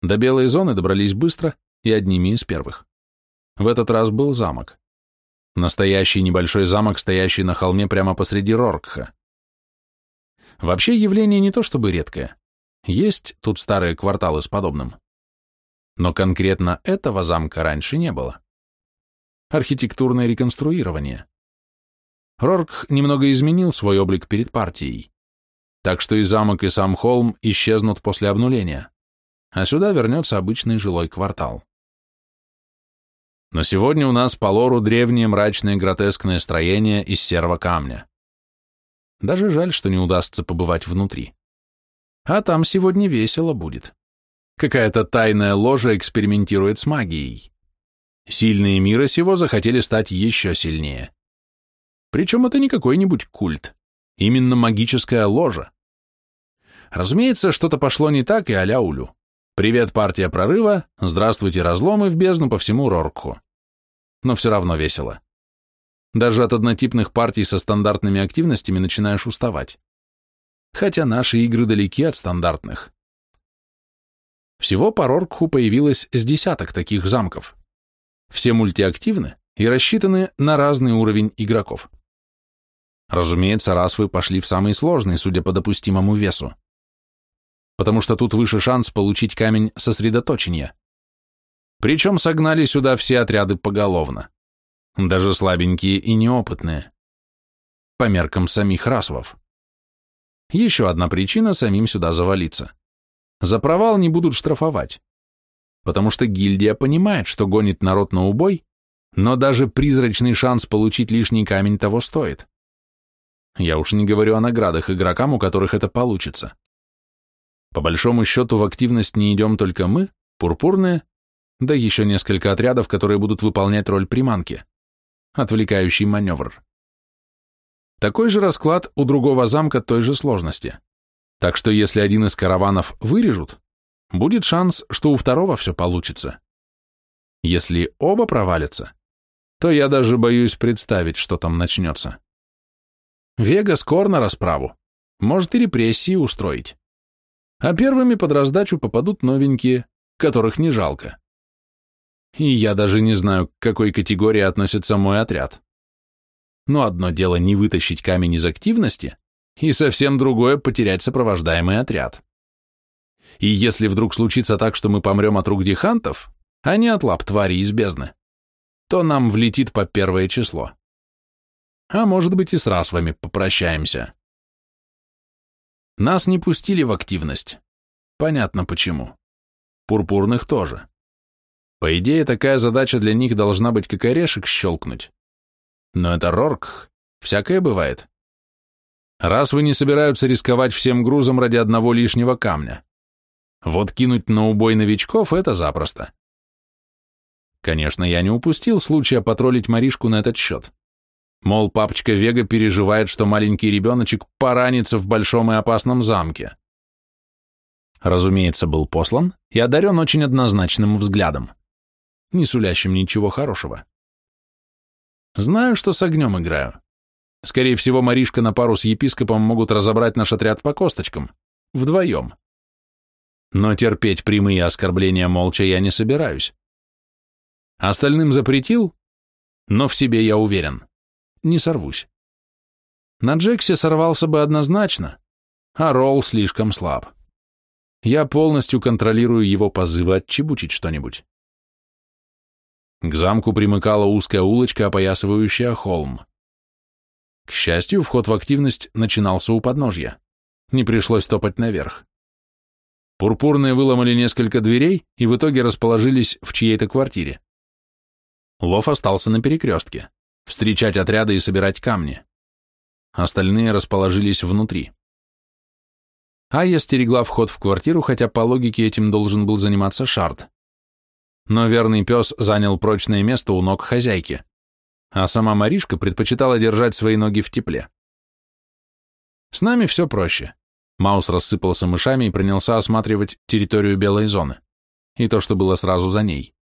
До белой зоны добрались быстро и одними из первых. В этот раз был замок. Настоящий небольшой замок, стоящий на холме прямо посреди Роркха. Вообще явление не то чтобы редкое. Есть тут старые кварталы с подобным. Но конкретно этого замка раньше не было. Архитектурное реконструирование. Рорк немного изменил свой облик перед партией. Так что и замок, и сам холм исчезнут после обнуления, а сюда вернется обычный жилой квартал. Но сегодня у нас по лору древнее мрачное гротескное строение из серого камня. Даже жаль, что не удастся побывать внутри. А там сегодня весело будет. Какая-то тайная ложа экспериментирует с магией. Сильные мира сего захотели стать еще сильнее. Причем это не какой-нибудь культ, именно магическая ложа. Разумеется, что-то пошло не так и а улю. Привет, партия прорыва, здравствуйте, разломы в бездну по всему Роркху. Но все равно весело. Даже от однотипных партий со стандартными активностями начинаешь уставать. Хотя наши игры далеки от стандартных. Всего по Роркху появилось с десяток таких замков. Все мультиактивны и рассчитаны на разный уровень игроков. Разумеется, раз вы пошли в самый сложный, судя по допустимому весу. Потому что тут выше шанс получить камень сосредоточения. Причем согнали сюда все отряды поголовно. Даже слабенькие и неопытные. По меркам самих расвов. Еще одна причина самим сюда завалиться. За провал не будут штрафовать. Потому что гильдия понимает, что гонит народ на убой, но даже призрачный шанс получить лишний камень того стоит. Я уж не говорю о наградах игрокам, у которых это получится. По большому счету в активность не идем только мы, пурпурные, да еще несколько отрядов, которые будут выполнять роль приманки. Отвлекающий маневр. Такой же расклад у другого замка той же сложности. Так что если один из караванов вырежут, будет шанс, что у второго все получится. Если оба провалятся, то я даже боюсь представить, что там начнется. Вега скор на расправу. Может и репрессии устроить. А первыми под раздачу попадут новенькие, которых не жалко. И я даже не знаю, к какой категории относится мой отряд. Но одно дело не вытащить камень из активности, и совсем другое потерять сопровождаемый отряд. И если вдруг случится так, что мы помрем от рук дихантов, а не от лап твари из бездны, то нам влетит по первое число а может быть и с расвами попрощаемся. Нас не пустили в активность. Понятно почему. Пурпурных тоже. По идее, такая задача для них должна быть как орешек щелкнуть. Но это Рорк, всякое бывает. Раз вы не собираются рисковать всем грузом ради одного лишнего камня. Вот кинуть на убой новичков — это запросто. Конечно, я не упустил случая потроллить Маришку на этот счет. Мол, папочка Вега переживает, что маленький ребеночек поранится в большом и опасном замке. Разумеется, был послан и одарен очень однозначным взглядом. не сулящим ничего хорошего. Знаю, что с огнем играю. Скорее всего, Маришка на пару с епископом могут разобрать наш отряд по косточкам. Вдвоем. Но терпеть прямые оскорбления молча я не собираюсь. Остальным запретил, но в себе я уверен. Не сорвусь. На Джексе сорвался бы однозначно, а Ролл слишком слаб. Я полностью контролирую его позывы отчебучить что-нибудь. К замку примыкала узкая улочка, опоясывающая холм. К счастью, вход в активность начинался у подножья. Не пришлось топать наверх. Пурпурные выломали несколько дверей и в итоге расположились в чьей-то квартире. Лов остался на перекрестке, встречать отряды и собирать камни. Остальные расположились внутри. Айя стерегла вход в квартиру, хотя по логике этим должен был заниматься Шард. Но верный пес занял прочное место у ног хозяйки а сама Маришка предпочитала держать свои ноги в тепле. С нами все проще. Маус рассыпался мышами и принялся осматривать территорию белой зоны, и то, что было сразу за ней.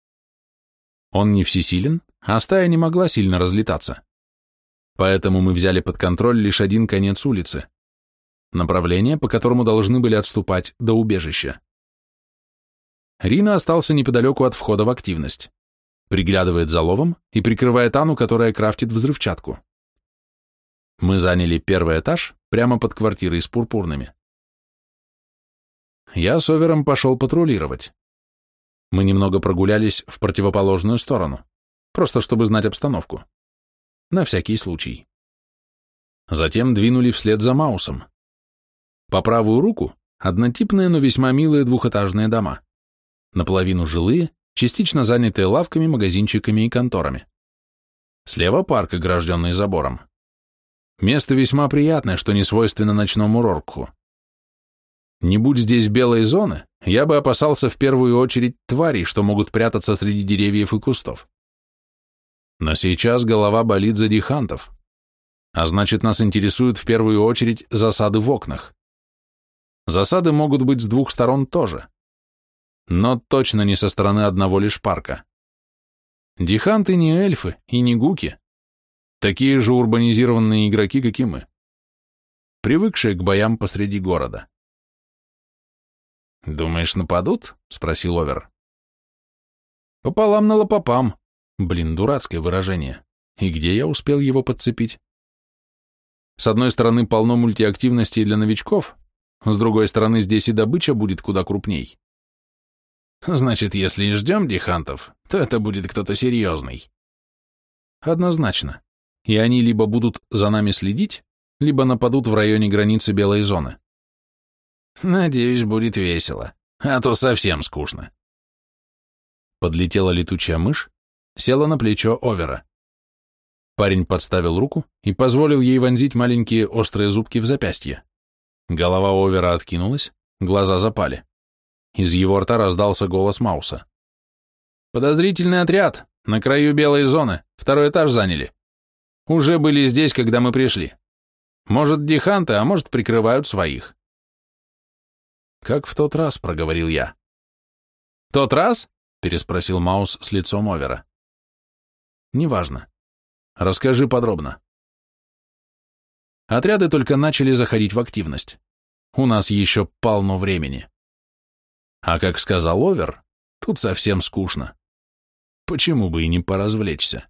Он не всесилен, а стая не могла сильно разлетаться. Поэтому мы взяли под контроль лишь один конец улицы, направление, по которому должны были отступать до убежища. Рина остался неподалеку от входа в активность приглядывает за ловом и прикрывает Ану, которая крафтит взрывчатку. Мы заняли первый этаж прямо под квартирой с пурпурными. Я с Овером пошел патрулировать. Мы немного прогулялись в противоположную сторону, просто чтобы знать обстановку. На всякий случай. Затем двинули вслед за Маусом. По правую руку однотипные, но весьма милые двухэтажные дома. Наполовину жилые, частично занятые лавками, магазинчиками и конторами. Слева парк, огражденный забором. Место весьма приятное, что не свойственно ночному Роркху. Не будь здесь белой зоны, я бы опасался в первую очередь тварей, что могут прятаться среди деревьев и кустов. Но сейчас голова болит за дихантов, а значит, нас интересуют в первую очередь засады в окнах. Засады могут быть с двух сторон тоже но точно не со стороны одного лишь парка. Диханты не эльфы и не гуки, такие же урбанизированные игроки, как и мы, привыкшие к боям посреди города. «Думаешь, нападут?» — спросил Овер. «Пополам на лопопам». Блин, дурацкое выражение. И где я успел его подцепить? С одной стороны, полно мультиактивности для новичков, с другой стороны, здесь и добыча будет куда крупней. Значит, если и ждем дихантов, то это будет кто-то серьезный. Однозначно. И они либо будут за нами следить, либо нападут в районе границы белой зоны. Надеюсь, будет весело, а то совсем скучно. Подлетела летучая мышь, села на плечо Овера. Парень подставил руку и позволил ей вонзить маленькие острые зубки в запястье. Голова Овера откинулась, глаза запали. Из его рта раздался голос Мауса. «Подозрительный отряд! На краю белой зоны! Второй этаж заняли! Уже были здесь, когда мы пришли. Может, диханты, а может, прикрывают своих». «Как в тот раз», — проговорил я. «Тот раз?» — переспросил Маус с лицом Овера. «Неважно. Расскажи подробно». Отряды только начали заходить в активность. У нас еще полно времени. А как сказал Овер, тут совсем скучно. Почему бы и не поразвлечься?